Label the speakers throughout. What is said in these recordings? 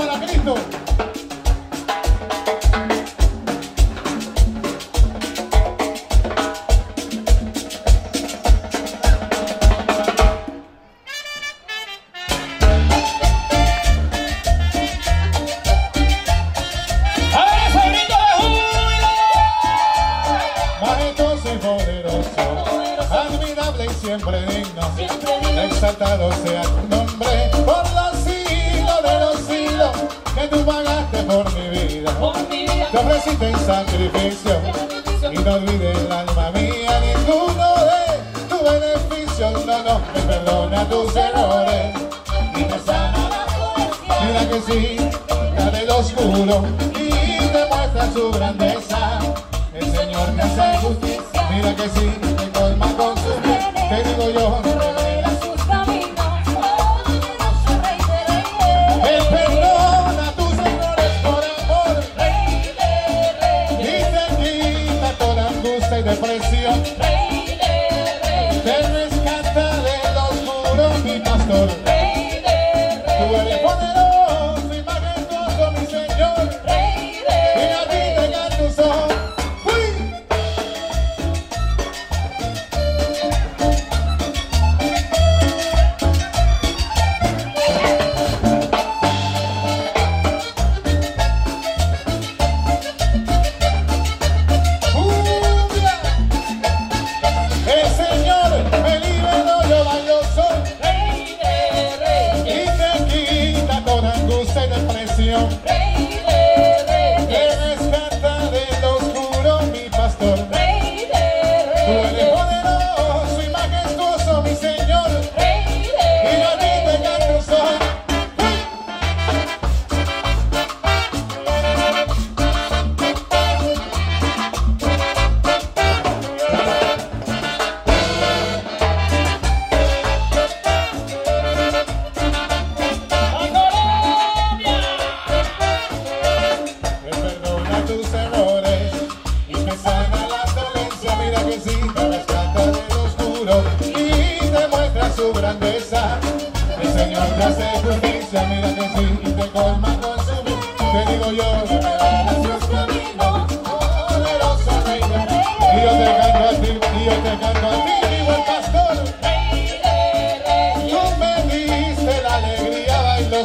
Speaker 1: Alabando a Cristo,
Speaker 2: alabando a Cristo de Judio.
Speaker 1: Majestuoso y poderoso, admirable y siempre digno. Exaltado sea tu nombre por la que tú pagaste por mi vida. Te ofreciste en sacrificio y no olvides el alma mía ninguno de tus beneficios. No, no, me perdona tus errores y me sana. Mira que sí, da el oscuro y demuestra su grandeza. El Señor te hace justicia. Mira que sí, te colma con su bien. Te digo yo, rescata del oscuro y demuestra su grandeza. El Señor hace justicia, mira que sí, y te colma con su. Te digo yo, revela sus caminos, poderoso Rey de Reyes. Y yo te canto a ti, y yo te canto a ti, mi buen pastor.
Speaker 2: Rey de
Speaker 1: Reyes, Tú me diste la alegría, bailo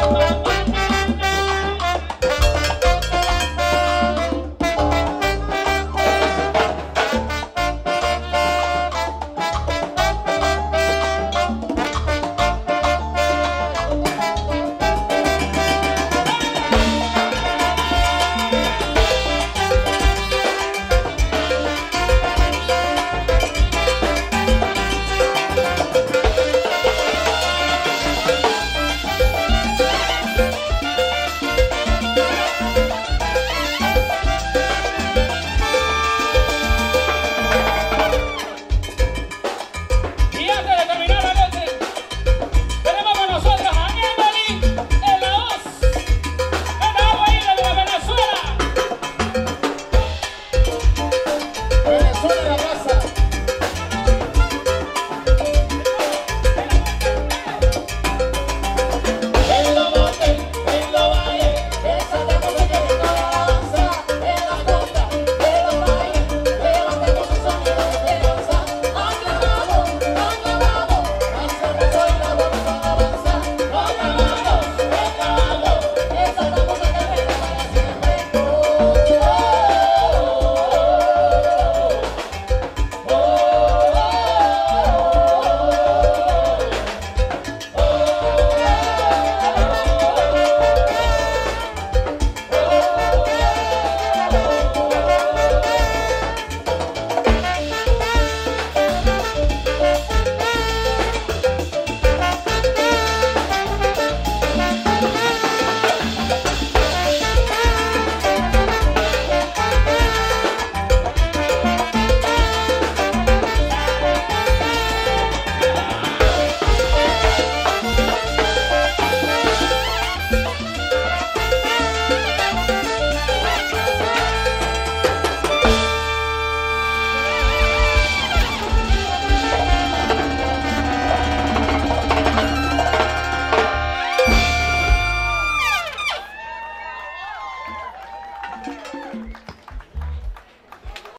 Speaker 2: Thank you.